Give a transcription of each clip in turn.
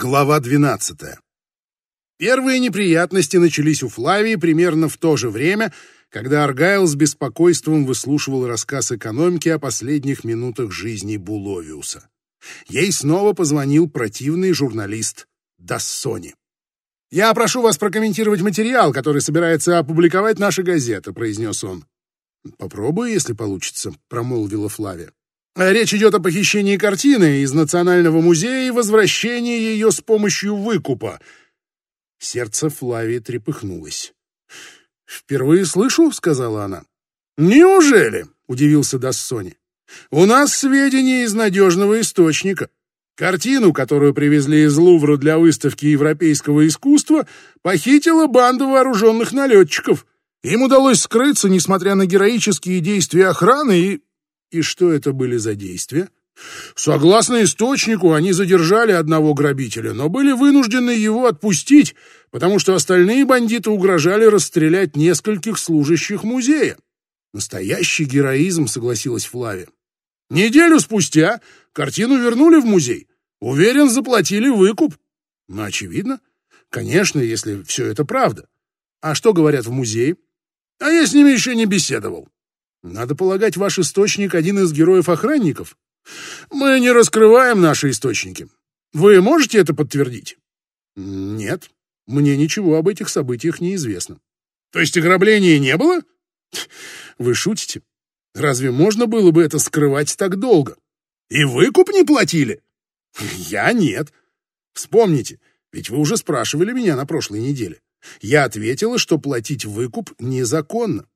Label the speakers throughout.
Speaker 1: Глава 12. Первые неприятности начались у Флавии примерно в то же время, когда Аргайл с беспокойством выслушивал рассказ экономики о последних минутах жизни Буловиуса. Ей снова позвонил противный журналист Дассони. «Я прошу вас прокомментировать материал, который собирается опубликовать наша газета», — произнес он. «Попробую, если получится», — промолвила Флавия. Речь идет о похищении картины из Национального музея и возвращении ее с помощью выкупа. Сердце Флавии трепыхнулось. «Впервые слышу», — сказала она. «Неужели?» — удивился Дассони. «У нас сведения из надежного источника. Картину, которую привезли из Лувра для выставки европейского искусства, похитила банда вооруженных налетчиков. Им удалось скрыться, несмотря на героические действия охраны и и что это были за действия? Согласно источнику, они задержали одного грабителя, но были вынуждены его отпустить, потому что остальные бандиты угрожали расстрелять нескольких служащих музея. Настоящий героизм, согласилась Флавия. Неделю спустя картину вернули в музей. Уверен, заплатили выкуп. Ну, очевидно. Конечно, если все это правда. А что говорят в музее? А я с ними еще не беседовал. Надо полагать, ваш источник один из героев-охранников. Мы не раскрываем наши источники. Вы можете это подтвердить? Нет, мне ничего об этих событиях не известно. То есть ограбления не было? Вы шутите? Разве можно было бы это скрывать так долго? И выкуп не платили? Я нет. Вспомните, ведь вы уже спрашивали меня на прошлой неделе. Я ответила, что платить выкуп незаконно.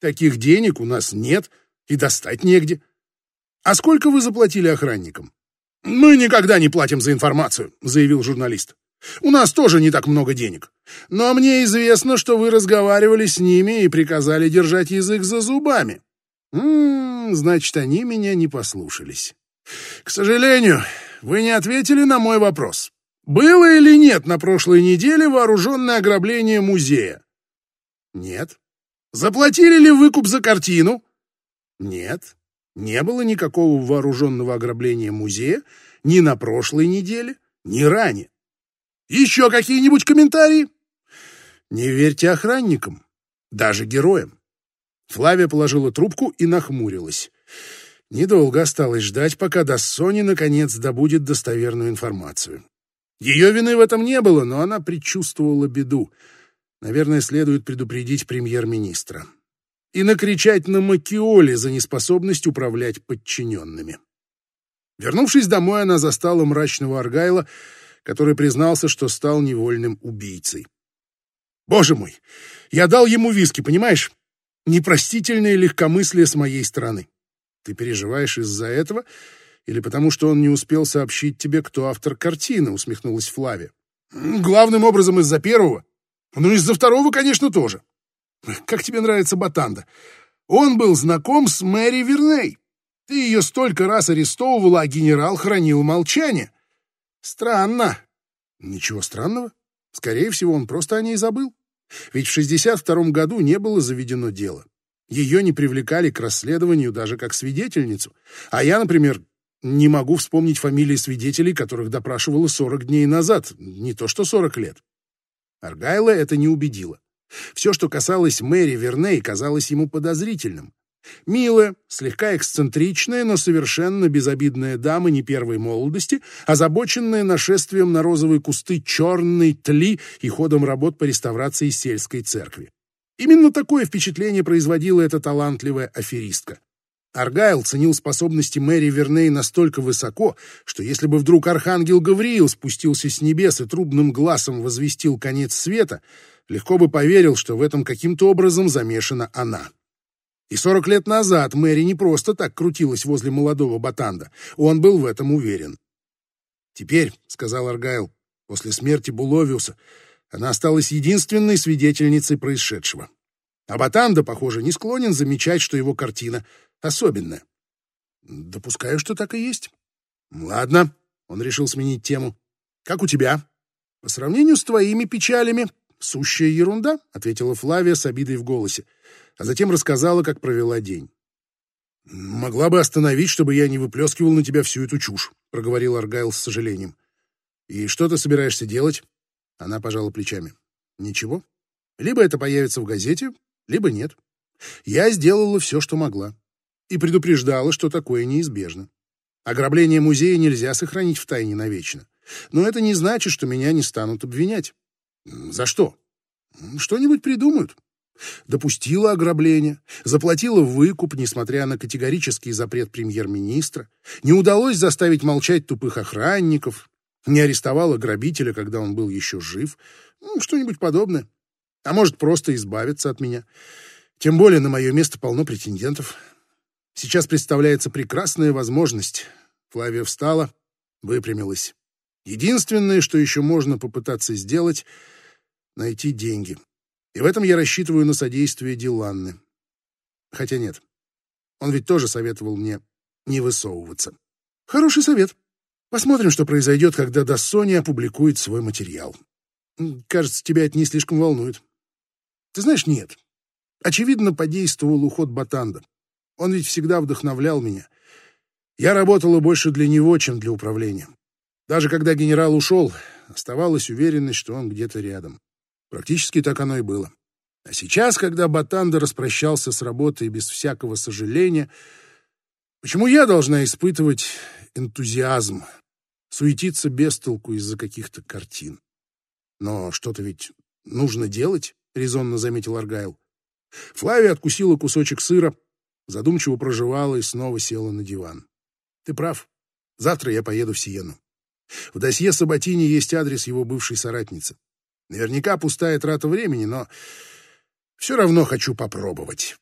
Speaker 1: Таких денег у нас нет и достать негде. А сколько вы заплатили охранникам? Мы никогда не платим за информацию, заявил журналист. У нас тоже не так много денег. Но мне известно, что вы разговаривали с ними и приказали держать язык за зубами. М -м, значит, они меня не послушались. К сожалению, вы не ответили на мой вопрос. Было или нет на прошлой неделе вооруженное ограбление музея? Нет. Заплатили ли выкуп за картину? Нет, не было никакого вооруженного ограбления музея ни на прошлой неделе, ни ранее. Еще какие-нибудь комментарии? Не верьте охранникам, даже героям. Флавия положила трубку и нахмурилась. Недолго осталось ждать, пока Дассони наконец добудет достоверную информацию. Ее вины в этом не было, но она предчувствовала беду — Наверное, следует предупредить премьер-министра. И накричать на Макиоли за неспособность управлять подчиненными. Вернувшись домой, она застала мрачного Аргайла, который признался, что стал невольным убийцей. «Боже мой! Я дал ему виски, понимаешь? Непростительное легкомыслие с моей стороны. Ты переживаешь из-за этого или потому, что он не успел сообщить тебе, кто автор картины?» — усмехнулась Флавия. «Главным образом из-за первого. Ну, из-за второго, конечно, тоже. Как тебе нравится Батанда? Он был знаком с Мэри Верней. Ты ее столько раз арестовывала, а генерал хранил молчание. Странно. Ничего странного. Скорее всего, он просто о ней забыл. Ведь в 62 году не было заведено дело. Ее не привлекали к расследованию даже как свидетельницу. А я, например, не могу вспомнить фамилии свидетелей, которых допрашивала 40 дней назад, не то что 40 лет. Аргайла это не убедило. Все, что касалось Мэри Верней, казалось ему подозрительным. Милая, слегка эксцентричная, но совершенно безобидная дама не первой молодости, озабоченная нашествием на розовые кусты черной тли и ходом работ по реставрации сельской церкви. Именно такое впечатление производила эта талантливая аферистка. Аргайл ценил способности Мэри Верней настолько высоко, что если бы вдруг архангел Гавриил спустился с небес и трубным глазом возвестил конец света, легко бы поверил, что в этом каким-то образом замешана она. И сорок лет назад Мэри не просто так крутилась возле молодого Батанда, он был в этом уверен. «Теперь», — сказал Аргайл, — «после смерти Буловиуса она осталась единственной свидетельницей происшедшего. А Батанда, похоже, не склонен замечать, что его картина особенная. Допускаю, что так и есть. Ладно, он решил сменить тему. Как у тебя? По сравнению с твоими печалями, сущая ерунда, ответила Флавия с обидой в голосе, а затем рассказала, как провела день. «Могла бы остановить, чтобы я не выплескивал на тебя всю эту чушь», — проговорил Аргайл с сожалением. И что ты собираешься делать? Она пожала плечами. Ничего. Либо это появится в газете, либо нет. Я сделала все, что могла. И предупреждала, что такое неизбежно. Ограбление музея нельзя сохранить в тайне навечно. Но это не значит, что меня не станут обвинять. За что? Что-нибудь придумают. Допустила ограбление, заплатила выкуп, несмотря на категорический запрет премьер-министра, не удалось заставить молчать тупых охранников, не арестовала грабителя, когда он был еще жив, ну, что-нибудь подобное. А может, просто избавиться от меня. Тем более на мое место полно претендентов. Сейчас представляется прекрасная возможность. Флавия встала, выпрямилась. Единственное, что еще можно попытаться сделать — найти деньги. И в этом я рассчитываю на содействие Диланны. Хотя нет, он ведь тоже советовал мне не высовываться. Хороший совет. Посмотрим, что произойдет, когда Дассони опубликует свой материал. Кажется, тебя это не слишком волнует. Ты знаешь, нет. Очевидно, подействовал уход Батанда. Он ведь всегда вдохновлял меня. Я работала больше для него, чем для управления. Даже когда генерал ушел, оставалась уверенность, что он где-то рядом. Практически так оно и было. А сейчас, когда Батанда распрощался с работой без всякого сожаления, почему я должна испытывать энтузиазм, суетиться без толку из-за каких-то картин? Но что-то ведь нужно делать, резонно заметил Аргайл. Флавия откусила кусочек сыра, задумчиво проживала и снова села на диван. Ты прав. Завтра я поеду в Сиену. В досье Сабатини есть адрес его бывшей соратницы. Наверняка пустая трата времени, но все равно хочу попробовать.